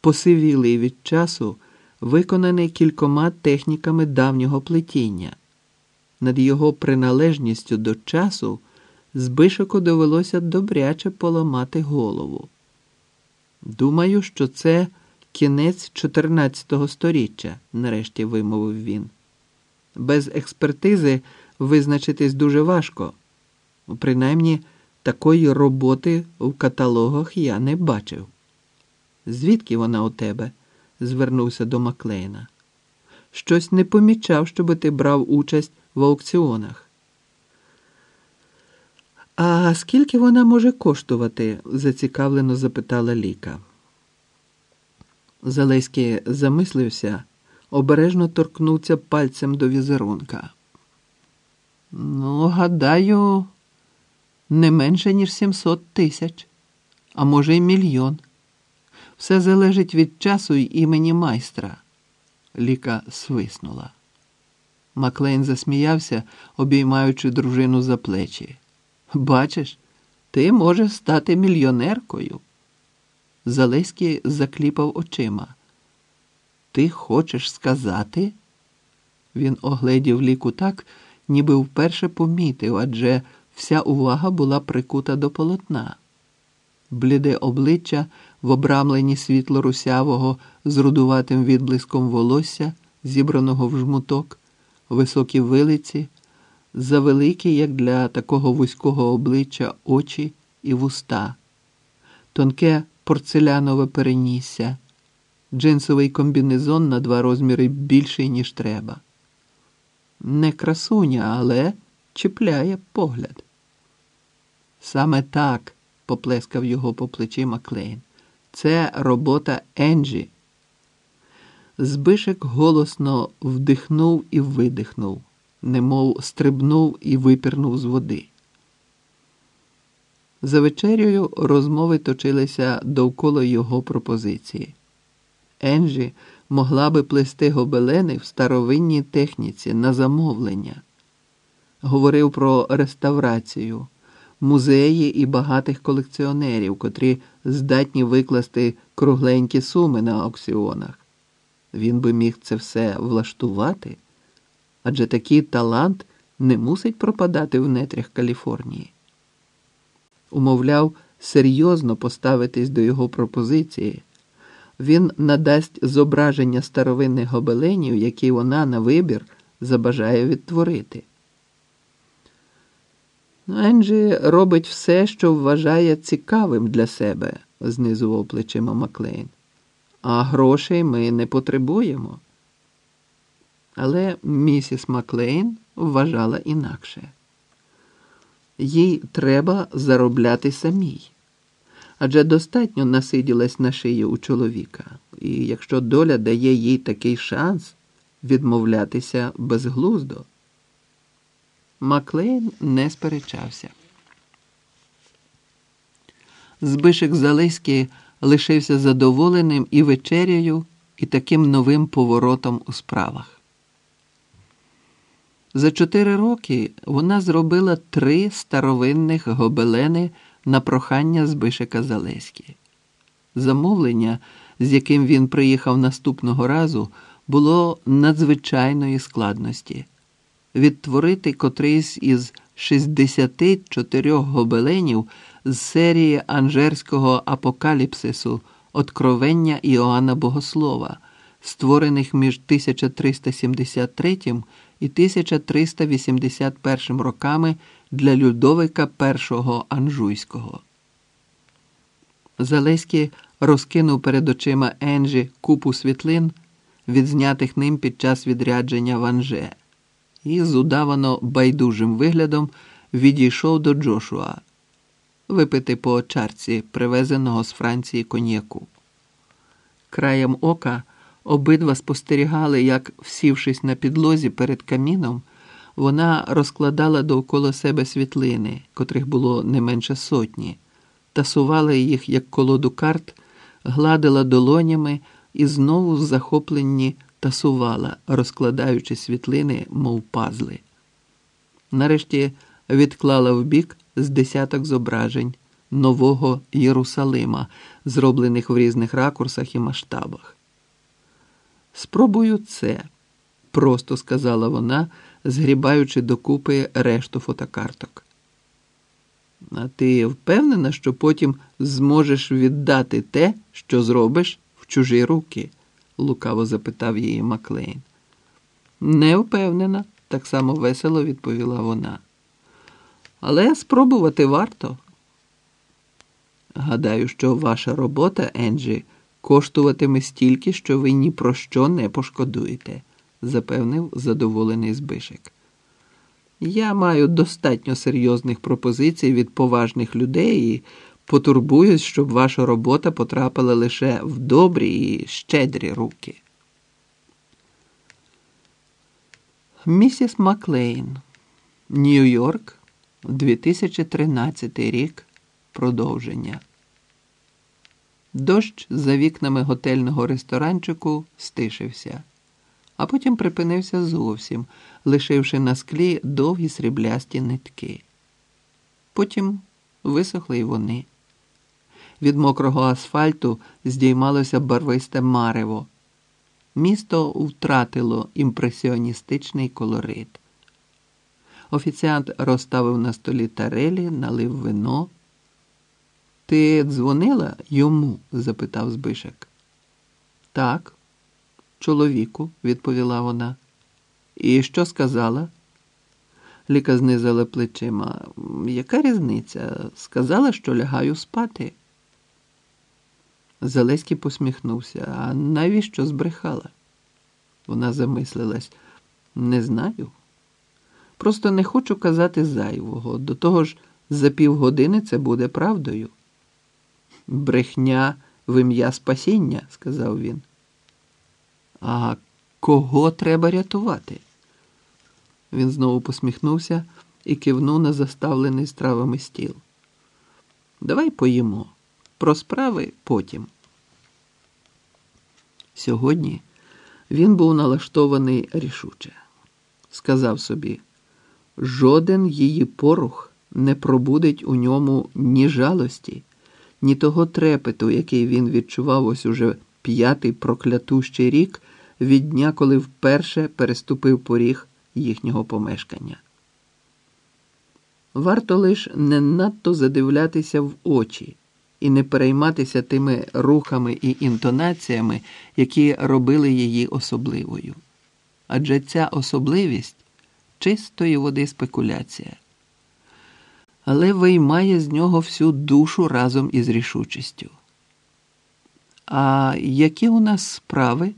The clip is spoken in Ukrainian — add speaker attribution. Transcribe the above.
Speaker 1: посивілий від часу, виконаний кількома техніками давнього плетіння. Над його приналежністю до часу Збишику довелося добряче поламати голову. Думаю, що це кінець 14 століття, нарешті вимовив він. Без експертизи визначитись дуже важко. Принаймні, такої роботи в каталогах я не бачив. Звідки вона у тебе? звернувся до Маклейна. Щось не помічав, щоби ти брав участь в аукціонах. А скільки вона може коштувати? зацікавлено запитала Ліка. Залеський замислився, обережно торкнувся пальцем до візерунка. Ну, гадаю, не менше, ніж 700 тисяч, а може, й мільйон. Все залежить від часу й імені майстра. Ліка свиснула. Маклейн засміявся, обіймаючи дружину за плечі. Бачиш, ти можеш стати мільйонеркою. Залеський закліпав очима. Ти хочеш сказати? Він огледів ліку так, ніби вперше помітив, адже вся увага була прикута до полотна. Бліде обличчя в обрамленні світло русявого з рудуватим відблиском волосся, зібраного в жмуток, високі вилиці, завеликі, як для такого вузького обличчя, очі і вуста, тонке порцелянове перенісся, джинсовий комбінезон на два розміри більший, ніж треба. Не красуня, але чіпляє погляд. Саме так, поплескав його по плечі Маклейн. Це робота Енджі. Збишек голосно вдихнув і видихнув, немов стрибнув і випірнув з води. За вечерею розмови точилися довкола його пропозиції. Енджі могла би плести гобелени в старовинній техніці на замовлення. Говорив про реставрацію, музеї і багатих колекціонерів, котрі здатні викласти кругленькі суми на аукціонах. Він би міг це все влаштувати, адже такий талант не мусить пропадати в нетрях Каліфорнії. Умовляв, серйозно поставитись до його пропозиції. Він надасть зображення старовинних гобеленів, які вона на вибір забажає відтворити. Енджі робить все, що вважає цікавим для себе, знизував плечима Маклейн. А грошей ми не потребуємо. Але місіс Маклейн вважала інакше. Їй треба заробляти самій. Адже достатньо насиділась на шиї у чоловіка, і якщо доля дає їй такий шанс відмовлятися безглуздо. Маклейн не сперечався. Збишек Залеський лишився задоволеним і вечеряю, і таким новим поворотом у справах. За чотири роки вона зробила три старовинних гобелени на прохання Збишека Залеськи. Замовлення, з яким він приїхав наступного разу, було надзвичайної складності відтворити котрийсь із 64 гобеленів з серії Анжерського апокаліпсису Откровення Іоанна Богослова, створених між 1373 і 1381 роками для Людовика І Анжуйського. Залеський розкинув перед очима Енжі купу світлин, відзнятих ним під час відрядження в Анже і з удавано байдужим виглядом відійшов до Джошуа випити по чарці, привезеного з Франції коньяку. Краєм ока обидва спостерігали, як, всівшись на підлозі перед каміном, вона розкладала довкола себе світлини, котрих було не менше сотні, тасувала їх як колоду карт, гладила долонями і знову захоплені тасувала, розкладаючи світлини, мов пазли. Нарешті відклала вбік з десяток зображень нового Єрусалима зроблених в різних ракурсах і масштабах. Спробую це, просто сказала вона, згрібаючи докупи решту фотокарток. А ти впевнена, що потім зможеш віддати те, що зробиш в чужі руки? Лукаво запитав її Маклейн. Не впевнена, так само весело відповіла вона. Але спробувати варто. Гадаю, що ваша робота, Енджі, коштуватиме стільки, що ви ні про що не пошкодуєте, запевнив задоволений Збишек. Я маю достатньо серйозних пропозицій від поважних людей і потурбуюсь, щоб ваша робота потрапила лише в добрі і щедрі руки. Місіс Маклейн, Нью-Йорк, 2013 рік. Продовження. Дощ за вікнами готельного ресторанчику стишився, а потім припинився зовсім, лишивши на склі довгі сріблясті нитки. Потім висохли й вони. Від мокрого асфальту здіймалося барвисте марево. Місто втратило імпресіоністичний колорит. Офіціант розставив на столі тарелі, налив вино. Ти дзвонила йому? запитав Збишек. Так, чоловіку, відповіла вона. І що сказала? Ліка знизила плечима. Яка різниця? Сказала, що лягаю спати. Залеський посміхнувся. А навіщо збрехала? Вона замислилась. Не знаю. Просто не хочу казати зайвого. До того ж, за півгодини це буде правдою. Брехня в ім'я спасіння, сказав він. А кого треба рятувати? Він знову посміхнувся і кивнув на заставлений стравами стіл. Давай поїмо. Про справи потім. Сьогодні він був налаштований рішуче. Сказав собі, жоден її порух не пробудить у ньому ні жалості, ні того трепету, який він відчував ось уже п'ятий проклятущий рік від дня, коли вперше переступив поріг їхнього помешкання. Варто лиш не надто задивлятися в очі і не перейматися тими рухами і інтонаціями, які робили її особливою. Адже ця особливість чистої води спекуляція, але виймає з нього всю душу разом із рішучістю. А які у нас справи?